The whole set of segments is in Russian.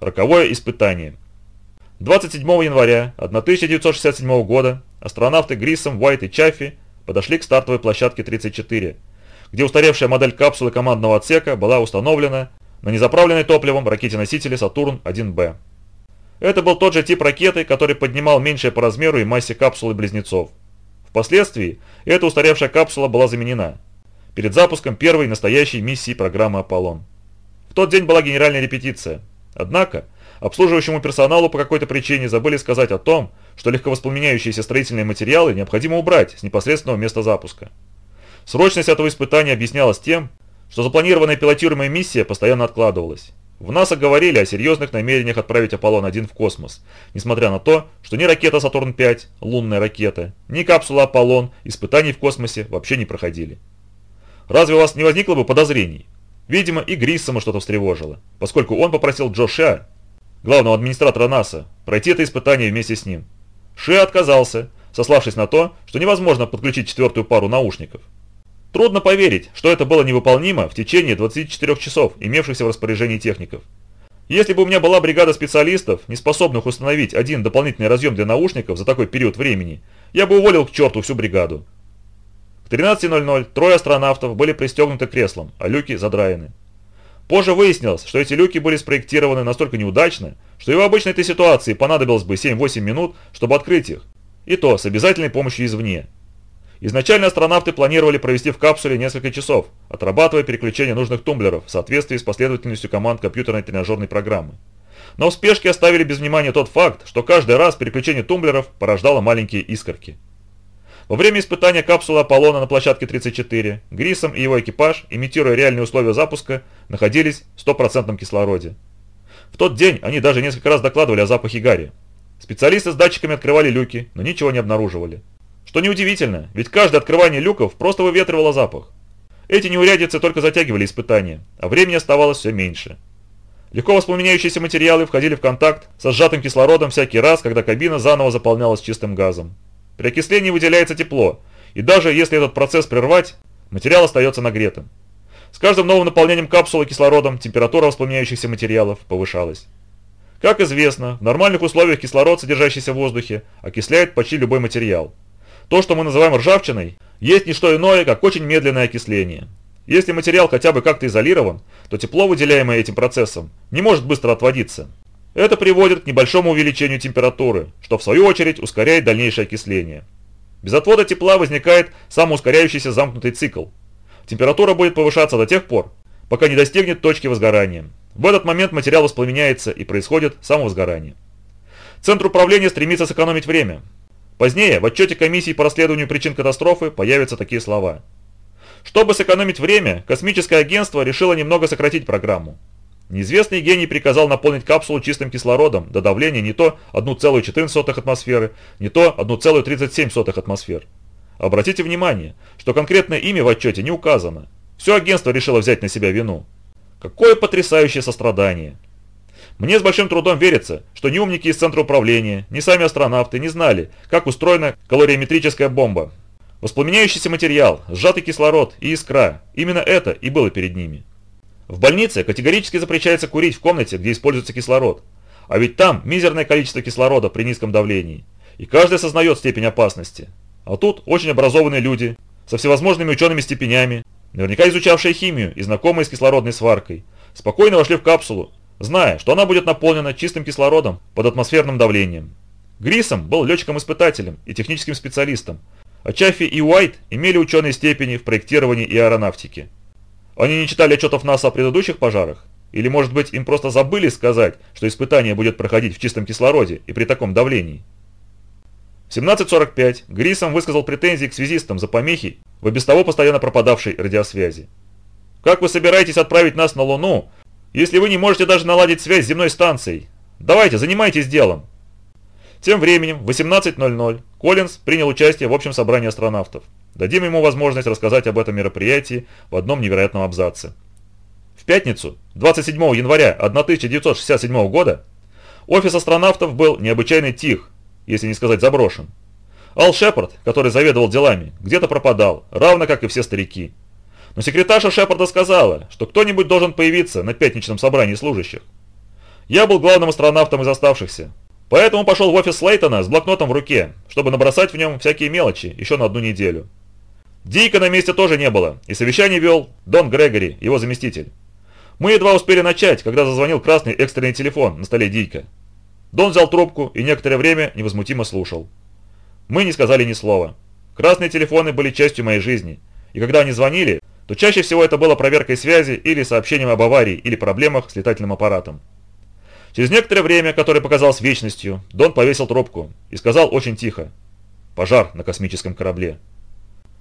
Роковое испытание. 27 января 1967 года астронавты Гриссом, Уайт и Чаффи подошли к стартовой площадке 34, где устаревшая модель капсулы командного отсека была установлена на незаправленной топливом ракете-носителе «Сатурн-1Б». Это был тот же тип ракеты, который поднимал меньшее по размеру и массе капсулы близнецов. Впоследствии эта устаревшая капсула была заменена перед запуском первой настоящей миссии программы «Аполлон». В тот день была генеральная репетиция. Однако, обслуживающему персоналу по какой-то причине забыли сказать о том, что легковоспламеняющиеся строительные материалы необходимо убрать с непосредственного места запуска. Срочность этого испытания объяснялась тем, что запланированная пилотируемая миссия постоянно откладывалась. В НАСА говорили о серьезных намерениях отправить Аполлон-1 в космос, несмотря на то, что ни ракета Сатурн-5, лунная ракета, ни капсула Аполлон испытаний в космосе вообще не проходили. Разве у вас не возникло бы подозрений? Видимо, и Гриссома что-то встревожило, поскольку он попросил Джо Ша, главного администратора НАСА, пройти это испытание вместе с ним. Ше отказался, сославшись на то, что невозможно подключить четвертую пару наушников. Трудно поверить, что это было невыполнимо в течение 24 часов, имевшихся в распоряжении техников. Если бы у меня была бригада специалистов, не способных установить один дополнительный разъем для наушников за такой период времени, я бы уволил к черту всю бригаду. К 13.00 трое астронавтов были пристегнуты креслом, а люки задраены. Позже выяснилось, что эти люки были спроектированы настолько неудачно, что и в обычной этой ситуации понадобилось бы 7-8 минут, чтобы открыть их, и то с обязательной помощью извне. Изначально астронавты планировали провести в капсуле несколько часов, отрабатывая переключение нужных тумблеров в соответствии с последовательностью команд компьютерной тренажерной программы. Но в спешке оставили без внимания тот факт, что каждый раз переключение тумблеров порождало маленькие искорки. Во время испытания капсулы Аполлона на площадке 34 Грисом и его экипаж, имитируя реальные условия запуска, находились в стопроцентном кислороде. В тот день они даже несколько раз докладывали о запахе гари. Специалисты с датчиками открывали люки, но ничего не обнаруживали. Что неудивительно, ведь каждое открывание люков просто выветривало запах. Эти неурядицы только затягивали испытания, а времени оставалось все меньше. Легко воспламеняющиеся материалы входили в контакт со сжатым кислородом всякий раз, когда кабина заново заполнялась чистым газом. При окислении выделяется тепло, и даже если этот процесс прервать, материал остается нагретым. С каждым новым наполнением капсулы кислородом температура воспламеняющихся материалов повышалась. Как известно, в нормальных условиях кислород, содержащийся в воздухе, окисляет почти любой материал. То, что мы называем ржавчиной, есть не что иное, как очень медленное окисление. Если материал хотя бы как-то изолирован, то тепло, выделяемое этим процессом, не может быстро отводиться. Это приводит к небольшому увеличению температуры, что в свою очередь ускоряет дальнейшее окисление. Без отвода тепла возникает самоускоряющийся замкнутый цикл. Температура будет повышаться до тех пор, пока не достигнет точки возгорания. В этот момент материал воспламеняется и происходит самовозгорание. Центр управления стремится сэкономить время, Позднее в отчете комиссии по расследованию причин катастрофы появятся такие слова. Чтобы сэкономить время, космическое агентство решило немного сократить программу. Неизвестный гений приказал наполнить капсулу чистым кислородом до давления не то 1,14 атмосферы, не то 1,37 атмосфер. Обратите внимание, что конкретное имя в отчете не указано. Все агентство решило взять на себя вину. Какое потрясающее сострадание! Мне с большим трудом верится, что ни умники из центра управления, ни сами астронавты не знали, как устроена калориметрическая бомба. Воспламеняющийся материал, сжатый кислород и искра – именно это и было перед ними. В больнице категорически запрещается курить в комнате, где используется кислород. А ведь там мизерное количество кислорода при низком давлении. И каждый осознает степень опасности. А тут очень образованные люди, со всевозможными учеными степенями, наверняка изучавшие химию и знакомые с кислородной сваркой, спокойно вошли в капсулу зная, что она будет наполнена чистым кислородом под атмосферным давлением. Грисом был летчиком-испытателем и техническим специалистом, а Чаффи и Уайт имели ученые степени в проектировании и аэронавтике. Они не читали отчетов НАСА о предыдущих пожарах? Или, может быть, им просто забыли сказать, что испытание будет проходить в чистом кислороде и при таком давлении? В 17.45 Грисом высказал претензии к связистам за помехи в без того постоянно пропадавшей радиосвязи. «Как вы собираетесь отправить нас на Луну, если вы не можете даже наладить связь с земной станцией. Давайте, занимайтесь делом. Тем временем, в 18.00 Коллинз принял участие в общем собрании астронавтов. Дадим ему возможность рассказать об этом мероприятии в одном невероятном абзаце. В пятницу, 27 января 1967 года, офис астронавтов был необычайно тих, если не сказать заброшен. Ал Шепард, который заведовал делами, где-то пропадал, равно как и все старики. Но секретарша Шепарда сказала, что кто-нибудь должен появиться на пятничном собрании служащих. Я был главным астронавтом из оставшихся, поэтому пошел в офис Слейтона с блокнотом в руке, чтобы набросать в нем всякие мелочи еще на одну неделю. Дика на месте тоже не было, и совещание вел Дон Грегори, его заместитель. Мы едва успели начать, когда зазвонил красный экстренный телефон на столе Дика. Дон взял трубку и некоторое время невозмутимо слушал. Мы не сказали ни слова. Красные телефоны были частью моей жизни, и когда они звонили, то чаще всего это было проверкой связи или сообщением об аварии или проблемах с летательным аппаратом. Через некоторое время, которое показалось вечностью, Дон повесил трубку и сказал очень тихо «Пожар на космическом корабле».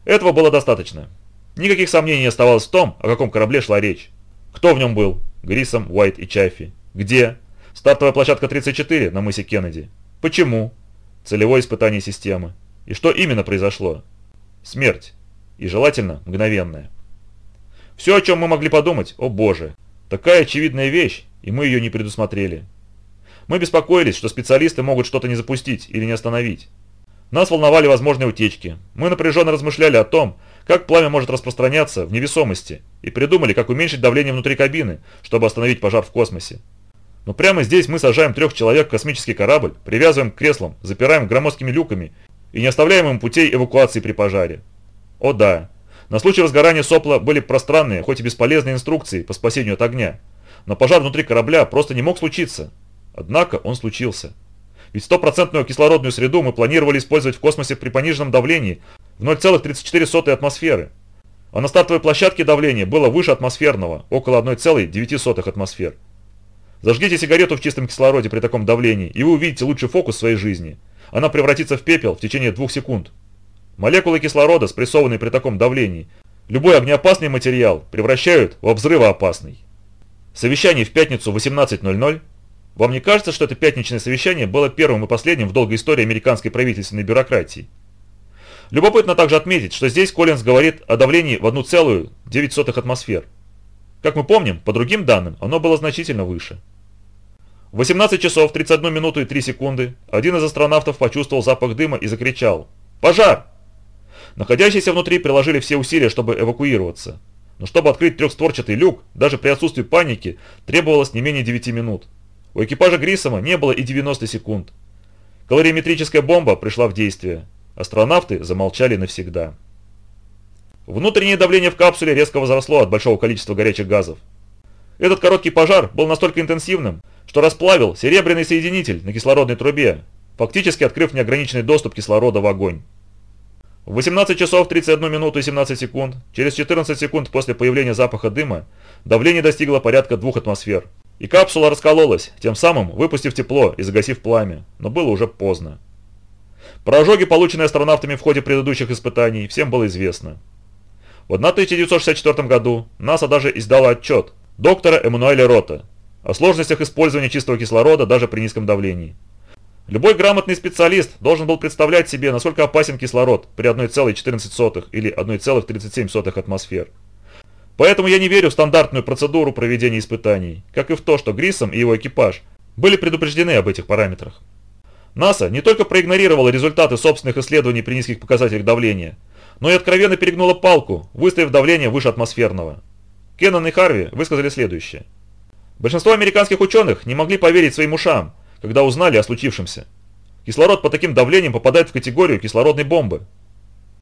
Этого было достаточно. Никаких сомнений не оставалось в том, о каком корабле шла речь. Кто в нем был? Грисом, Уайт и Чаффи. Где? Стартовая площадка 34 на мысе Кеннеди. Почему? Целевое испытание системы. И что именно произошло? Смерть. И желательно мгновенная. Все, о чем мы могли подумать, о боже, такая очевидная вещь, и мы ее не предусмотрели. Мы беспокоились, что специалисты могут что-то не запустить или не остановить. Нас волновали возможные утечки. Мы напряженно размышляли о том, как пламя может распространяться в невесомости, и придумали, как уменьшить давление внутри кабины, чтобы остановить пожар в космосе. Но прямо здесь мы сажаем трех человек в космический корабль, привязываем к креслам, запираем громоздкими люками и не оставляем им путей эвакуации при пожаре. О да, на случай возгорания сопла были пространные, хоть и бесполезные инструкции по спасению от огня, но пожар внутри корабля просто не мог случиться. Однако он случился. Ведь стопроцентную кислородную среду мы планировали использовать в космосе при пониженном давлении в 0,34 атмосферы. А на стартовой площадке давление было выше атмосферного, около 1,9 атмосфер. Зажгите сигарету в чистом кислороде при таком давлении, и вы увидите лучший фокус своей жизни. Она превратится в пепел в течение двух секунд. Молекулы кислорода, спрессованные при таком давлении, любой огнеопасный материал превращают в взрывоопасный. Совещание в пятницу в 18.00 вам не кажется, что это пятничное совещание было первым и последним в долгой истории американской правительственной бюрократии? Любопытно также отметить, что здесь Коллинз говорит о давлении в 1,9 атмосфер. Как мы помним, по другим данным, оно было значительно выше. В 18 часов 31 минуту и 3 секунды один из астронавтов почувствовал запах дыма и закричал «Пожар!». Находящиеся внутри приложили все усилия, чтобы эвакуироваться. Но чтобы открыть трехстворчатый люк, даже при отсутствии паники, требовалось не менее 9 минут. У экипажа Грисома не было и 90 секунд. Калориметрическая бомба пришла в действие. Астронавты замолчали навсегда. Внутреннее давление в капсуле резко возросло от большого количества горячих газов. Этот короткий пожар был настолько интенсивным, что расплавил серебряный соединитель на кислородной трубе, фактически открыв неограниченный доступ кислорода в огонь. В 18 часов 31 минуту и 17 секунд, через 14 секунд после появления запаха дыма, давление достигло порядка 2 атмосфер. И капсула раскололась, тем самым выпустив тепло и загасив пламя, но было уже поздно. Про ожоги, полученные астронавтами в ходе предыдущих испытаний, всем было известно. В 1964 году НАСА даже издала отчет доктора Эммануэля Рота о сложностях использования чистого кислорода даже при низком давлении. Любой грамотный специалист должен был представлять себе, насколько опасен кислород при 1,14 или 1,37 атмосфер. Поэтому я не верю в стандартную процедуру проведения испытаний, как и в то, что Грисом и его экипаж были предупреждены об этих параметрах. НАСА не только проигнорировала результаты собственных исследований при низких показателях давления, но и откровенно перегнула палку, выставив давление выше атмосферного. Кеннон и Харви высказали следующее. Большинство американских ученых не могли поверить своим ушам, когда узнали о случившемся. Кислород по таким давлениям попадает в категорию кислородной бомбы –